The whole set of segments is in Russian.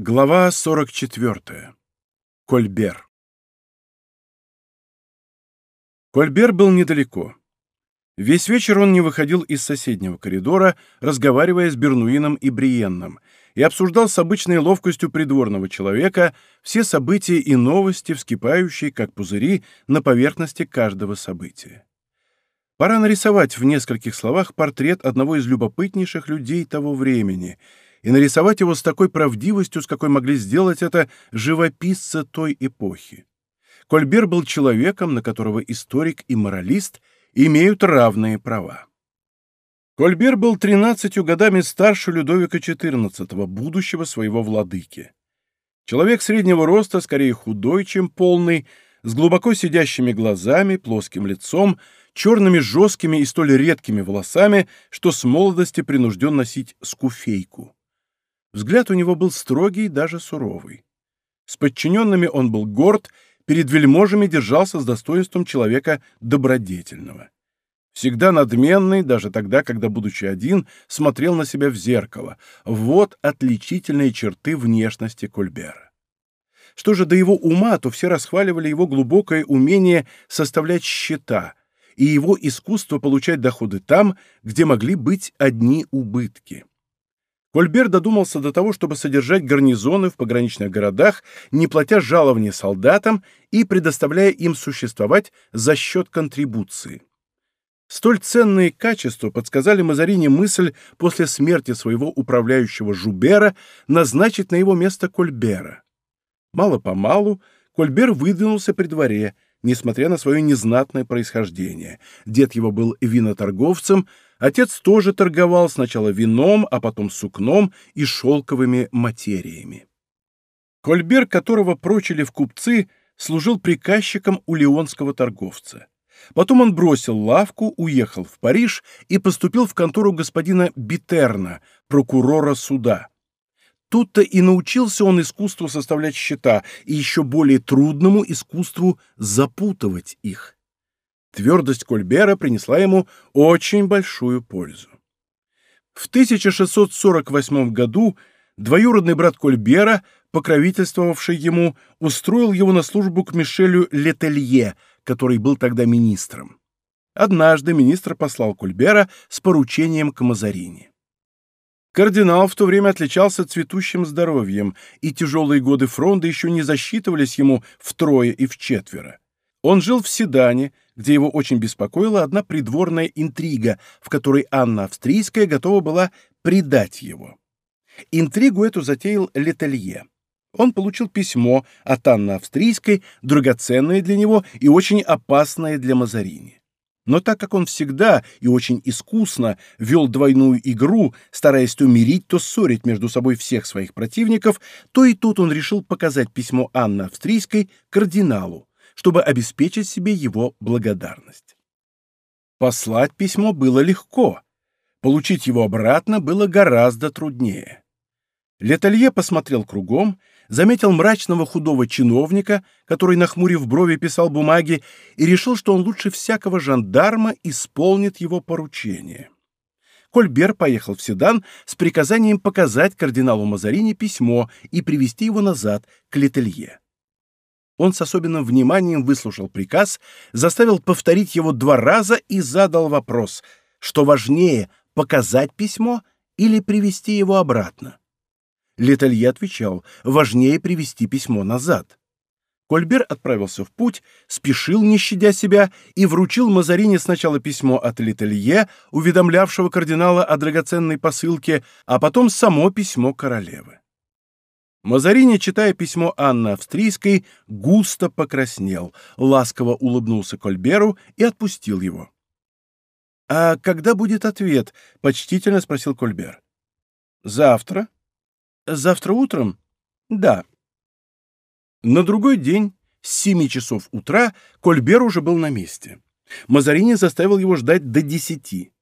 Глава 44. Кольбер. Кольбер был недалеко. Весь вечер он не выходил из соседнего коридора, разговаривая с Бернуином и Бриенном, и обсуждал с обычной ловкостью придворного человека все события и новости, вскипающие, как пузыри, на поверхности каждого события. Пора нарисовать в нескольких словах портрет одного из любопытнейших людей того времени — и нарисовать его с такой правдивостью, с какой могли сделать это живописцы той эпохи. Кольбер был человеком, на которого историк и моралист имеют равные права. Кольбер был тринадцатью годами старше Людовика XIV, будущего своего владыки. Человек среднего роста, скорее худой, чем полный, с глубоко сидящими глазами, плоским лицом, черными жесткими и столь редкими волосами, что с молодости принужден носить скуфейку. Взгляд у него был строгий, даже суровый. С подчиненными он был горд, перед вельможами держался с достоинством человека добродетельного. Всегда надменный, даже тогда, когда, будучи один, смотрел на себя в зеркало. Вот отличительные черты внешности Кольбера. Что же до его ума, то все расхваливали его глубокое умение составлять счета и его искусство получать доходы там, где могли быть одни убытки. Кольбер додумался до того, чтобы содержать гарнизоны в пограничных городах, не платя жалования солдатам и предоставляя им существовать за счет контрибуции. Столь ценные качества подсказали Мазарине мысль после смерти своего управляющего Жубера назначить на его место Кольбера. Мало-помалу Кольбер выдвинулся при дворе, несмотря на свое незнатное происхождение. Дед его был виноторговцем, Отец тоже торговал сначала вином, а потом сукном и шелковыми материями. Кольбер, которого прочили в купцы, служил приказчиком у леонского торговца. Потом он бросил лавку, уехал в Париж и поступил в контору господина Битерна, прокурора суда. Тут-то и научился он искусству составлять счета и еще более трудному искусству запутывать их. Твердость Кольбера принесла ему очень большую пользу. В 1648 году двоюродный брат Кольбера, покровительствовавший ему, устроил его на службу к Мишелю Летелье, который был тогда министром. Однажды министр послал Кольбера с поручением к Мазарини. Кардинал в то время отличался цветущим здоровьем, и тяжелые годы фронта еще не засчитывались ему втрое и вчетверо. Он жил в Седане, где его очень беспокоила одна придворная интрига, в которой Анна Австрийская готова была предать его. Интригу эту затеял Летелье. Он получил письмо от Анны Австрийской, драгоценное для него и очень опасное для Мазарини. Но так как он всегда и очень искусно вел двойную игру, стараясь то мирить, то ссорить между собой всех своих противников, то и тут он решил показать письмо Анны Австрийской кардиналу, чтобы обеспечить себе его благодарность. Послать письмо было легко, получить его обратно было гораздо труднее. Леталье посмотрел кругом, заметил мрачного худого чиновника, который, нахмурив брови, писал бумаги, и решил, что он лучше всякого жандарма исполнит его поручение. Кольбер поехал в Седан с приказанием показать кардиналу Мазарини письмо и привести его назад к Летелье. Он с особенным вниманием выслушал приказ, заставил повторить его два раза и задал вопрос, что важнее, показать письмо или привести его обратно. Леталье отвечал, важнее привести письмо назад. Кольбер отправился в путь, спешил, не щадя себя, и вручил Мазарине сначала письмо от Летелье, уведомлявшего кардинала о драгоценной посылке, а потом само письмо королевы. Мазарини, читая письмо Анны Австрийской, густо покраснел, ласково улыбнулся Кольберу и отпустил его. «А когда будет ответ?» — почтительно спросил Кольбер. «Завтра?» «Завтра утром?» «Да». На другой день, с семи часов утра, Кольбер уже был на месте. Мазарини заставил его ждать до десяти.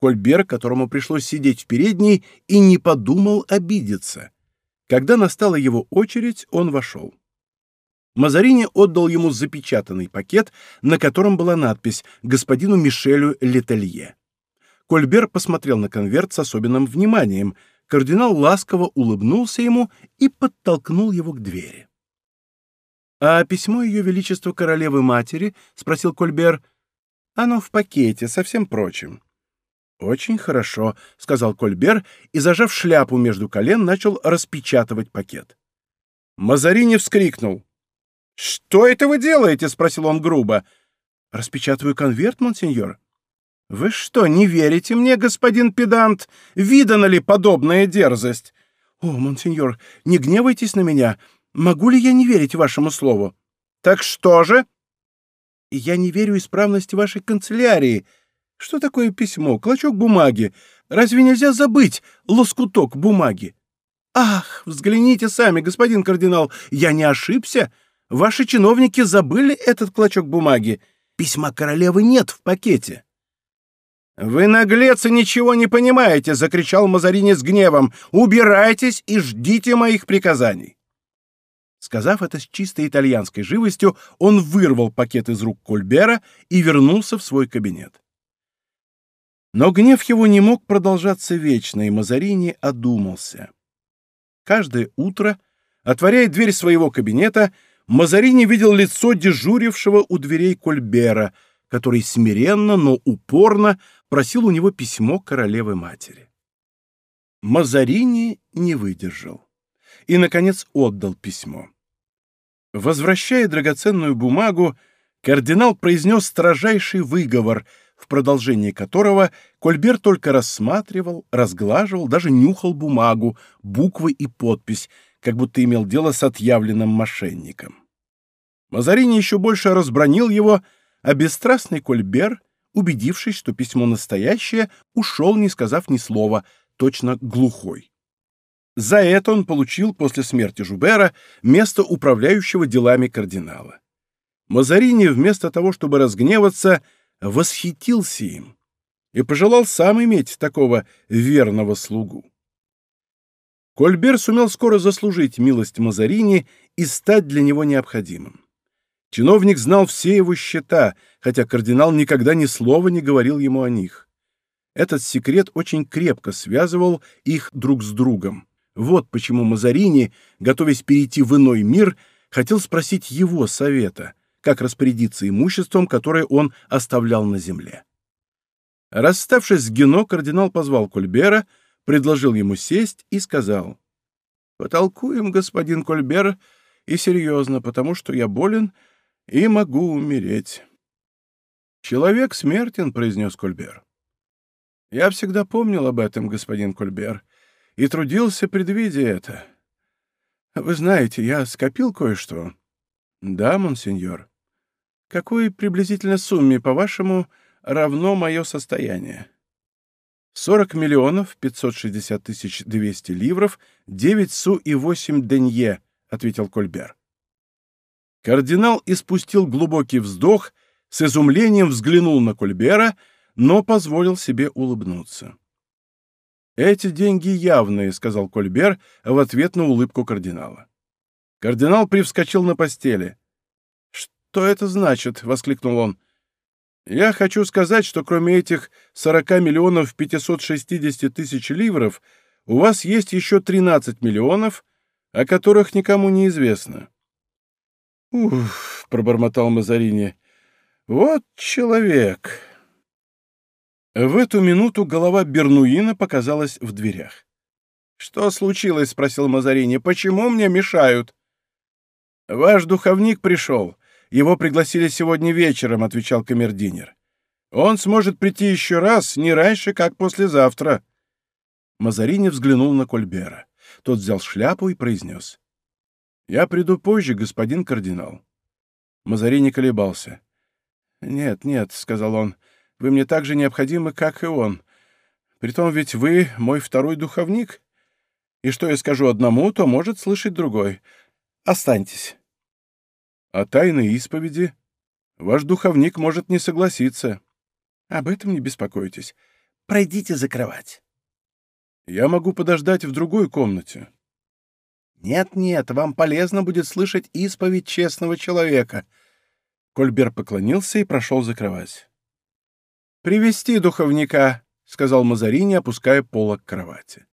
Кольбер, которому пришлось сидеть в передней, и не подумал обидеться — когда настала его очередь, он вошел. Мазарини отдал ему запечатанный пакет, на котором была надпись «Господину Мишелю Летелье». Кольбер посмотрел на конверт с особенным вниманием. Кардинал ласково улыбнулся ему и подтолкнул его к двери. «А письмо Ее Величества Королевы-Матери?» — спросил Кольбер. «Оно в пакете, со всем прочим». «Очень хорошо», — сказал Кольбер и, зажав шляпу между колен, начал распечатывать пакет. Мазарини вскрикнул. «Что это вы делаете?» — спросил он грубо. «Распечатываю конверт, монсеньор». «Вы что, не верите мне, господин педант? Видана ли подобная дерзость?» «О, монсеньор, не гневайтесь на меня. Могу ли я не верить вашему слову?» «Так что же?» «Я не верю исправности вашей канцелярии. Что такое письмо? Клочок бумаги. Разве нельзя забыть лоскуток бумаги?» «Ах, взгляните сами, господин кардинал, я не ошибся. Ваши чиновники забыли этот клочок бумаги. Письма королевы нет в пакете». «Вы наглец и ничего не понимаете!» — закричал Мазарини с гневом. «Убирайтесь и ждите моих приказаний!» Сказав это с чистой итальянской живостью, он вырвал пакет из рук Кольбера и вернулся в свой кабинет. Но гнев его не мог продолжаться вечно, и Мазарини одумался. Каждое утро, отворяя дверь своего кабинета, Мазарини видел лицо дежурившего у дверей Кольбера, который смиренно, но упорно просил у него письмо королевы-матери. Мазарини не выдержал и, наконец, отдал письмо. Возвращая драгоценную бумагу, кардинал произнес строжайший выговор, в продолжении которого Кольбер только рассматривал, разглаживал, даже нюхал бумагу, буквы и подпись, как будто имел дело с отъявленным мошенником. Мазарини еще больше разбронил его, а бесстрастный Кольбер убедившись, что письмо настоящее, ушел, не сказав ни слова, точно глухой. За это он получил после смерти Жубера место управляющего делами кардинала. Мазарини, вместо того, чтобы разгневаться, восхитился им и пожелал сам иметь такого верного слугу. Кольбер сумел скоро заслужить милость Мазарини и стать для него необходимым. Чиновник знал все его счета, хотя кардинал никогда ни слова не говорил ему о них. Этот секрет очень крепко связывал их друг с другом. Вот почему Мазарини, готовясь перейти в иной мир, хотел спросить его совета, как распорядиться имуществом, которое он оставлял на земле. Расставшись с Гено, кардинал позвал Кольбера, предложил ему сесть и сказал, «Потолкуем, господин Кольбер, и серьезно, потому что я болен и могу умереть. «Человек смертен», — произнес Кольбер. «Я всегда помнил об этом, господин Кольбер, и трудился, предвидя это. Вы знаете, я скопил кое-что». «Да, монсеньор. Какой приблизительно сумме, по-вашему, равно мое состояние?» «Сорок миллионов пятьсот шестьдесят тысяч двести ливров, девять су и восемь денье», — ответил Кольбер. Кардинал испустил глубокий вздох, с изумлением взглянул на Кольбера, но позволил себе улыбнуться. «Эти деньги явные», — сказал Кольбер в ответ на улыбку кардинала. Кардинал привскочил на постели. «Что это значит?» — воскликнул он. «Я хочу сказать, что кроме этих 40 миллионов 560 тысяч ливров у вас есть еще 13 миллионов, о которых никому не известно. «Уф», — пробормотал Мазарини, — «вот человек». В эту минуту голова Бернуина показалась в дверях. «Что случилось?» — спросил Мазарини. «Почему мне мешают?» «Ваш духовник пришел. Его пригласили сегодня вечером», — отвечал камердинер. «Он сможет прийти еще раз, не раньше, как послезавтра». Мазарини взглянул на Кольбера. Тот взял шляпу и произнес. «Я приду позже, господин кардинал». Мазарини колебался. «Нет, нет», — сказал он, — «вы мне так же необходимы, как и он. Притом ведь вы мой второй духовник. И что я скажу одному, то может слышать другой. Останьтесь». «О тайной исповеди ваш духовник может не согласиться». «Об этом не беспокойтесь. Пройдите за кровать». «Я могу подождать в другой комнате». «Нет-нет, вам полезно будет слышать исповедь честного человека». Кольбер поклонился и прошел за кровать. «Привести духовника», — сказал Мазарини, опуская полок кровати.